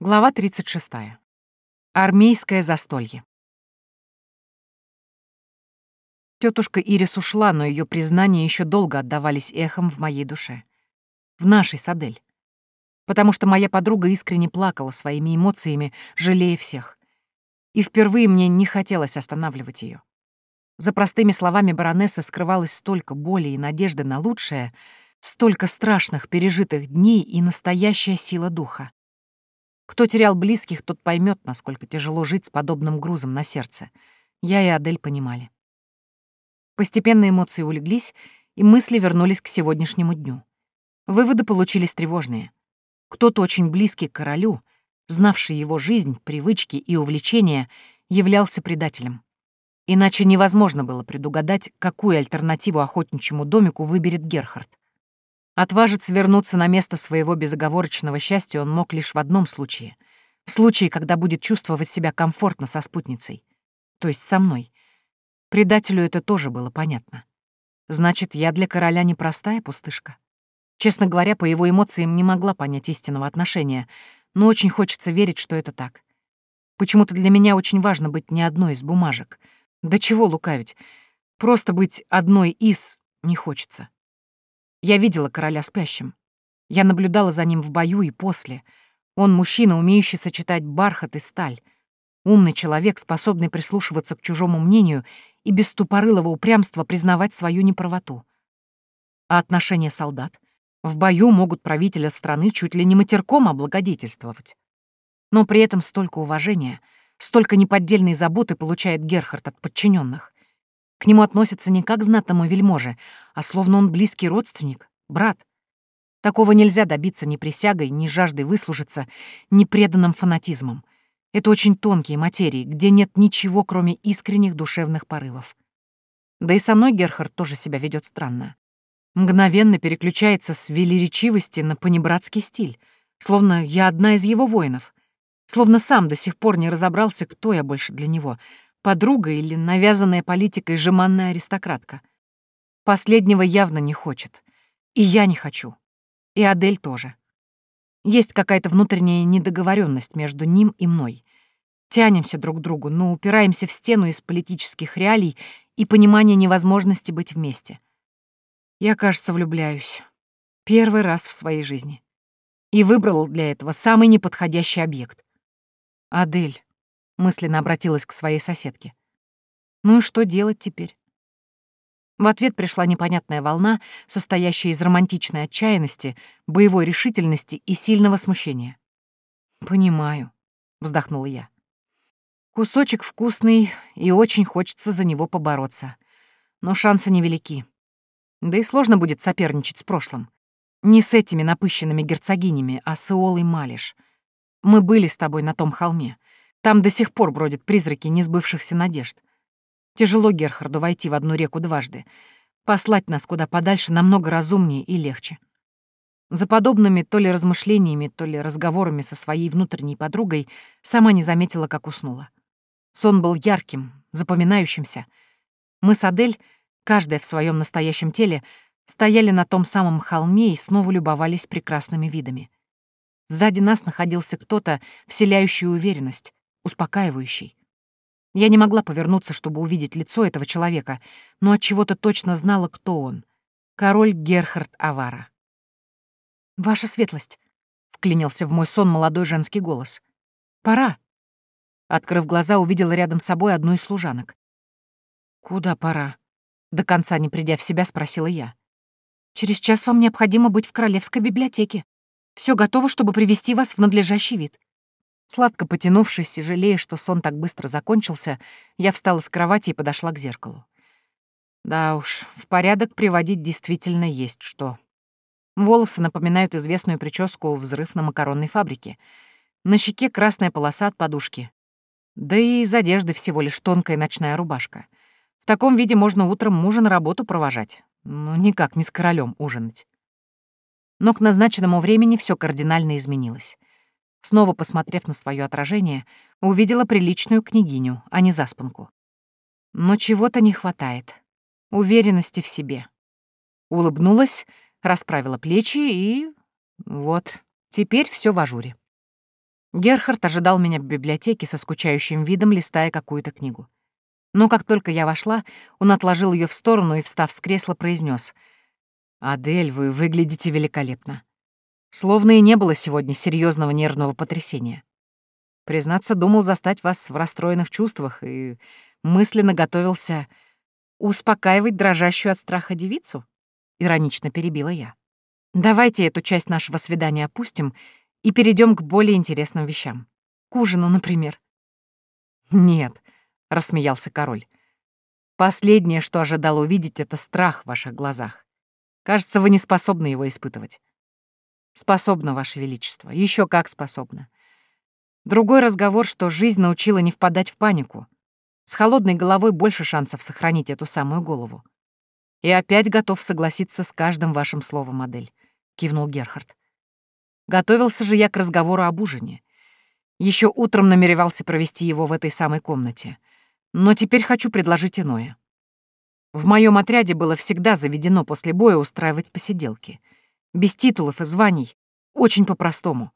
Глава 36. Армейское застолье. Тетушка Ирис ушла, но ее признания еще долго отдавались эхом в моей душе. В нашей Садель. Потому что моя подруга искренне плакала своими эмоциями, жалея всех. И впервые мне не хотелось останавливать ее. За простыми словами баронессы скрывалось столько боли и надежды на лучшее, столько страшных пережитых дней и настоящая сила духа. Кто терял близких, тот поймет, насколько тяжело жить с подобным грузом на сердце. Я и Адель понимали. Постепенно эмоции улеглись, и мысли вернулись к сегодняшнему дню. Выводы получились тревожные. Кто-то очень близкий к королю, знавший его жизнь, привычки и увлечения, являлся предателем. Иначе невозможно было предугадать, какую альтернативу охотничьему домику выберет Герхард. Отважиться вернуться на место своего безоговорочного счастья он мог лишь в одном случае. В случае, когда будет чувствовать себя комфортно со спутницей. То есть со мной. Предателю это тоже было понятно. Значит, я для короля непростая пустышка. Честно говоря, по его эмоциям не могла понять истинного отношения, но очень хочется верить, что это так. Почему-то для меня очень важно быть не одной из бумажек. Да чего лукавить? Просто быть одной из не хочется. Я видела короля спящим. Я наблюдала за ним в бою и после. Он мужчина, умеющий сочетать бархат и сталь. Умный человек, способный прислушиваться к чужому мнению и без тупорылого упрямства признавать свою неправоту. А отношения солдат? В бою могут правителя страны чуть ли не матерком облагодетельствовать. Но при этом столько уважения, столько неподдельной заботы получает Герхард от подчиненных. К нему относятся не как знатному вельможе, а словно он близкий родственник, брат. Такого нельзя добиться ни присягой, ни жаждой выслужиться, ни преданным фанатизмом. Это очень тонкие материи, где нет ничего, кроме искренних душевных порывов. Да и со мной Герхард тоже себя ведет странно. Мгновенно переключается с велеречивости на понебратский стиль, словно я одна из его воинов, словно сам до сих пор не разобрался, кто я больше для него — подруга или навязанная политикой жеманная аристократка. Последнего явно не хочет. И я не хочу. И Адель тоже. Есть какая-то внутренняя недоговоренность между ним и мной. Тянемся друг к другу, но упираемся в стену из политических реалий и понимания невозможности быть вместе. Я, кажется, влюбляюсь. Первый раз в своей жизни. И выбрал для этого самый неподходящий объект. Адель мысленно обратилась к своей соседке. Ну и что делать теперь? В ответ пришла непонятная волна, состоящая из романтичной отчаянности, боевой решительности и сильного смущения. «Понимаю», — вздохнула я. «Кусочек вкусный, и очень хочется за него побороться. Но шансы невелики. Да и сложно будет соперничать с прошлым. Не с этими напыщенными герцогинями, а с Иолой Малиш. Мы были с тобой на том холме. Там до сих пор бродят призраки несбывшихся надежд. Тяжело Герхарду войти в одну реку дважды. Послать нас куда подальше намного разумнее и легче. За подобными то ли размышлениями, то ли разговорами со своей внутренней подругой сама не заметила, как уснула. Сон был ярким, запоминающимся. Мы с Адель, каждая в своем настоящем теле, стояли на том самом холме и снова любовались прекрасными видами. Сзади нас находился кто-то, вселяющий уверенность, успокаивающий. Я не могла повернуться, чтобы увидеть лицо этого человека, но от чего то точно знала, кто он. Король Герхард Авара. «Ваша светлость», — вклинился в мой сон молодой женский голос. «Пора». Открыв глаза, увидела рядом с собой одну из служанок. «Куда пора?» До конца не придя в себя, спросила я. «Через час вам необходимо быть в Королевской библиотеке. Все готово, чтобы привести вас в надлежащий вид». Сладко потянувшись и жалея, что сон так быстро закончился, я встала с кровати и подошла к зеркалу. Да уж, в порядок приводить действительно есть что. Волосы напоминают известную прическу «Взрыв на макаронной фабрике». На щеке красная полоса от подушки. Да и из одежды всего лишь тонкая ночная рубашка. В таком виде можно утром мужа на работу провожать. Ну, никак не с королем ужинать. Но к назначенному времени все кардинально изменилось. Снова посмотрев на свое отражение, увидела приличную княгиню, а не заспанку. Но чего-то не хватает. Уверенности в себе. Улыбнулась, расправила плечи и... Вот, теперь все в ажуре. Герхард ожидал меня в библиотеке со скучающим видом, листая какую-то книгу. Но как только я вошла, он отложил ее в сторону и, встав с кресла, произнес: «Адель, вы выглядите великолепно. Словно и не было сегодня серьезного нервного потрясения. Признаться, думал застать вас в расстроенных чувствах и мысленно готовился успокаивать дрожащую от страха девицу?» — иронично перебила я. «Давайте эту часть нашего свидания опустим и перейдем к более интересным вещам. К ужину, например». «Нет», — рассмеялся король. «Последнее, что ожидал увидеть, — это страх в ваших глазах. Кажется, вы не способны его испытывать». «Способна, Ваше Величество, еще как способна. Другой разговор, что жизнь научила не впадать в панику. С холодной головой больше шансов сохранить эту самую голову. И опять готов согласиться с каждым вашим словом, модель», — кивнул Герхард. Готовился же я к разговору об ужине. Еще утром намеревался провести его в этой самой комнате. Но теперь хочу предложить иное. В моем отряде было всегда заведено после боя устраивать посиделки. Без титулов и званий. Очень по-простому.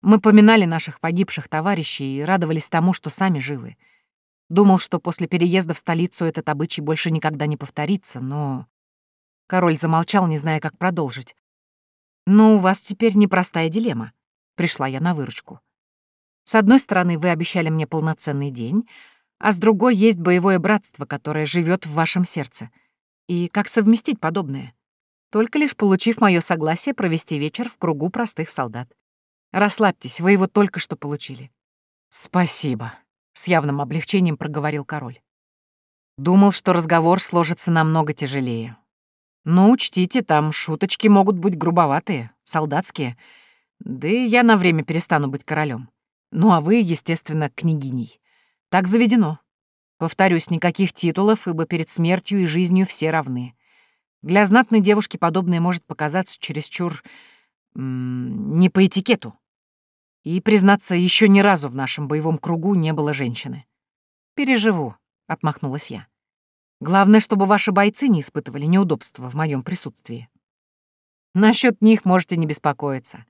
Мы поминали наших погибших товарищей и радовались тому, что сами живы. Думал, что после переезда в столицу этот обычай больше никогда не повторится, но... Король замолчал, не зная, как продолжить. Но у вас теперь непростая дилемма. Пришла я на выручку. С одной стороны, вы обещали мне полноценный день, а с другой есть боевое братство, которое живет в вашем сердце. И как совместить подобное? Только лишь получив мое согласие провести вечер в кругу простых солдат. Расслабьтесь, вы его только что получили. Спасибо, с явным облегчением проговорил король. Думал, что разговор сложится намного тяжелее. Но учтите, там шуточки могут быть грубоватые, солдатские. Да и я на время перестану быть королем. Ну а вы, естественно, княгиней. Так заведено. Повторюсь, никаких титулов, ибо перед смертью и жизнью все равны. Для знатной девушки подобное может показаться чересчур... не по этикету. И, признаться, еще ни разу в нашем боевом кругу не было женщины. «Переживу», — отмахнулась я. Главное, чтобы ваши бойцы не испытывали неудобства в моем присутствии. Насчет них можете не беспокоиться.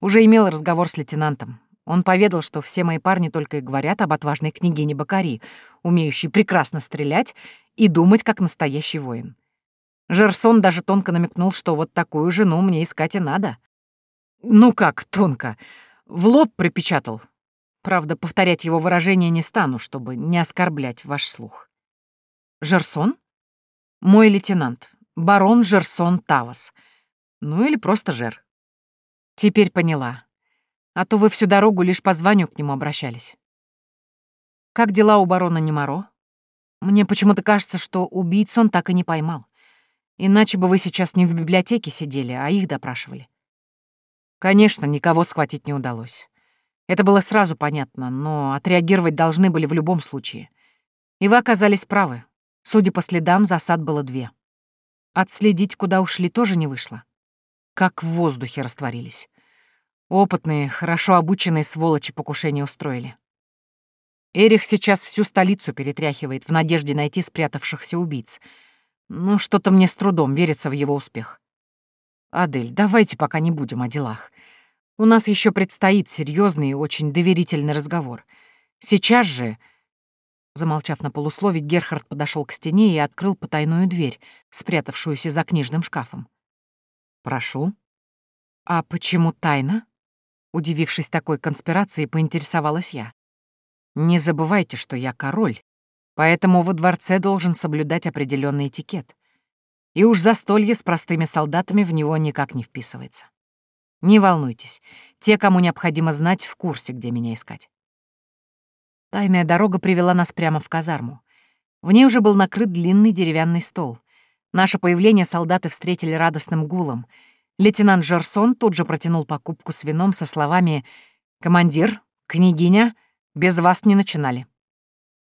Уже имел разговор с лейтенантом. Он поведал, что все мои парни только и говорят об отважной княгине Бакари, умеющей прекрасно стрелять и думать, как настоящий воин. Жерсон даже тонко намекнул, что вот такую жену мне искать и надо. Ну как тонко? В лоб припечатал. Правда, повторять его выражение не стану, чтобы не оскорблять ваш слух. Жерсон? Мой лейтенант, барон Жерсон Тавас. Ну или просто Жер. Теперь поняла. А то вы всю дорогу лишь по званию к нему обращались. Как дела у барона Немаро? Мне почему-то кажется, что убийц он так и не поймал. Иначе бы вы сейчас не в библиотеке сидели, а их допрашивали. Конечно, никого схватить не удалось. Это было сразу понятно, но отреагировать должны были в любом случае. И вы оказались правы. Судя по следам, засад было две. Отследить, куда ушли, тоже не вышло. Как в воздухе растворились. Опытные, хорошо обученные сволочи покушение устроили. Эрих сейчас всю столицу перетряхивает в надежде найти спрятавшихся убийц. Но что-то мне с трудом верится в его успех. Адель, давайте пока не будем о делах. У нас еще предстоит серьезный и очень доверительный разговор. Сейчас же Замолчав на полуслове, Герхард подошел к стене и открыл потайную дверь, спрятавшуюся за книжным шкафом. «Прошу». «А почему тайна?» Удивившись такой конспирации, поинтересовалась я. «Не забывайте, что я король, поэтому во дворце должен соблюдать определенный этикет. И уж застолье с простыми солдатами в него никак не вписывается. Не волнуйтесь, те, кому необходимо знать, в курсе, где меня искать. Тайная дорога привела нас прямо в казарму. В ней уже был накрыт длинный деревянный стол. Наше появление солдаты встретили радостным гулом. Лейтенант Жерсон тут же протянул покупку с вином со словами «Командир, княгиня, без вас не начинали».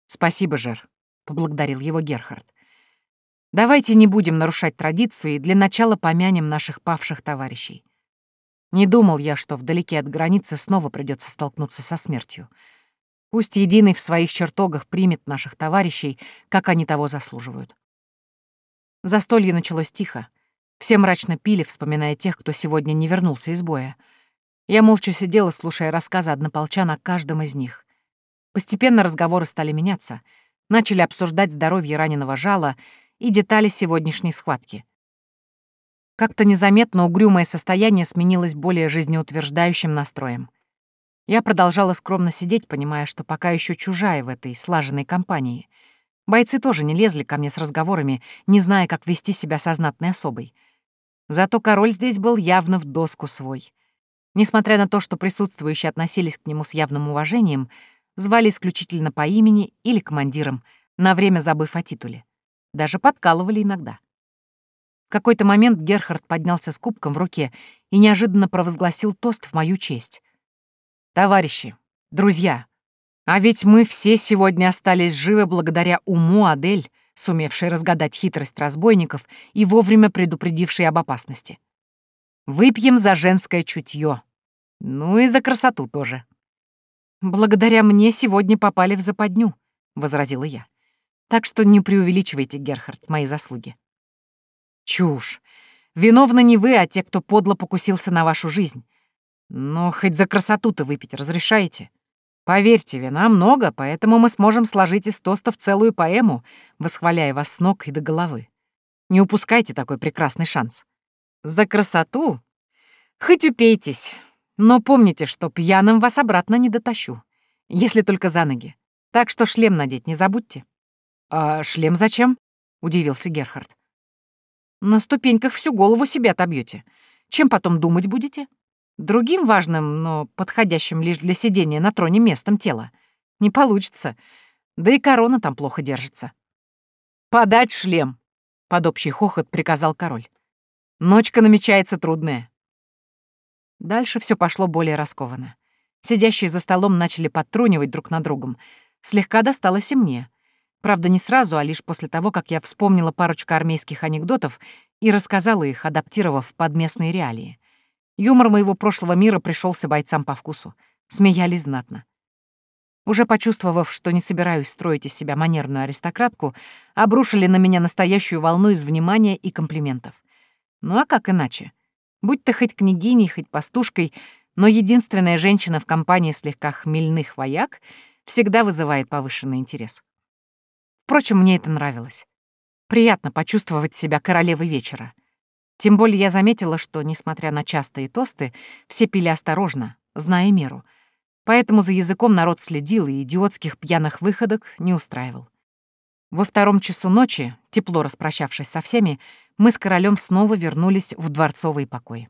«Спасибо, Жер», — поблагодарил его Герхард. «Давайте не будем нарушать традицию и для начала помянем наших павших товарищей. Не думал я, что вдалеке от границы снова придется столкнуться со смертью». Пусть единый в своих чертогах примет наших товарищей, как они того заслуживают. Застолье началось тихо. Все мрачно пили, вспоминая тех, кто сегодня не вернулся из боя. Я молча сидела, слушая рассказы однополчан о каждом из них. Постепенно разговоры стали меняться. Начали обсуждать здоровье раненого жала и детали сегодняшней схватки. Как-то незаметно угрюмое состояние сменилось более жизнеутверждающим настроем. Я продолжала скромно сидеть, понимая, что пока еще чужая в этой слаженной компании. Бойцы тоже не лезли ко мне с разговорами, не зная, как вести себя со знатной особой. Зато король здесь был явно в доску свой. Несмотря на то, что присутствующие относились к нему с явным уважением, звали исключительно по имени или командиром, на время забыв о титуле. Даже подкалывали иногда. В какой-то момент Герхард поднялся с кубком в руке и неожиданно провозгласил тост в мою честь. «Товарищи, друзья, а ведь мы все сегодня остались живы благодаря уму Адель, сумевшей разгадать хитрость разбойников и вовремя предупредившей об опасности. Выпьем за женское чутье. Ну и за красоту тоже. Благодаря мне сегодня попали в западню, возразила я. Так что не преувеличивайте, Герхард, мои заслуги. Чушь. Виновны не вы, а те, кто подло покусился на вашу жизнь. Но хоть за красоту-то выпить разрешаете? Поверьте, вина много, поэтому мы сможем сложить из тостов целую поэму, восхваляя вас с ног и до головы. Не упускайте такой прекрасный шанс. За красоту? Хоть упейтесь, но помните, что пьяным вас обратно не дотащу, если только за ноги. Так что шлем надеть не забудьте». «А шлем зачем?» — удивился Герхард. «На ступеньках всю голову себе отобьете. Чем потом думать будете? Другим важным, но подходящим лишь для сидения на троне местом тела. Не получится. Да и корона там плохо держится». «Подать шлем!» — под общий хохот приказал король. «Ночка намечается трудная. Дальше все пошло более раскованно. Сидящие за столом начали подтрунивать друг на другом. Слегка досталось и мне. Правда, не сразу, а лишь после того, как я вспомнила парочку армейских анекдотов и рассказала их, адаптировав под местные реалии. Юмор моего прошлого мира пришелся бойцам по вкусу. Смеялись знатно. Уже почувствовав, что не собираюсь строить из себя манерную аристократку, обрушили на меня настоящую волну из внимания и комплиментов. Ну а как иначе? Будь то хоть княгиней, хоть пастушкой, но единственная женщина в компании слегка хмельных вояк всегда вызывает повышенный интерес. Впрочем, мне это нравилось. Приятно почувствовать себя королевой вечера. Тем более я заметила, что, несмотря на частые тосты, все пили осторожно, зная меру. Поэтому за языком народ следил и идиотских пьяных выходок не устраивал. Во втором часу ночи, тепло распрощавшись со всеми, мы с королем снова вернулись в дворцовый покой.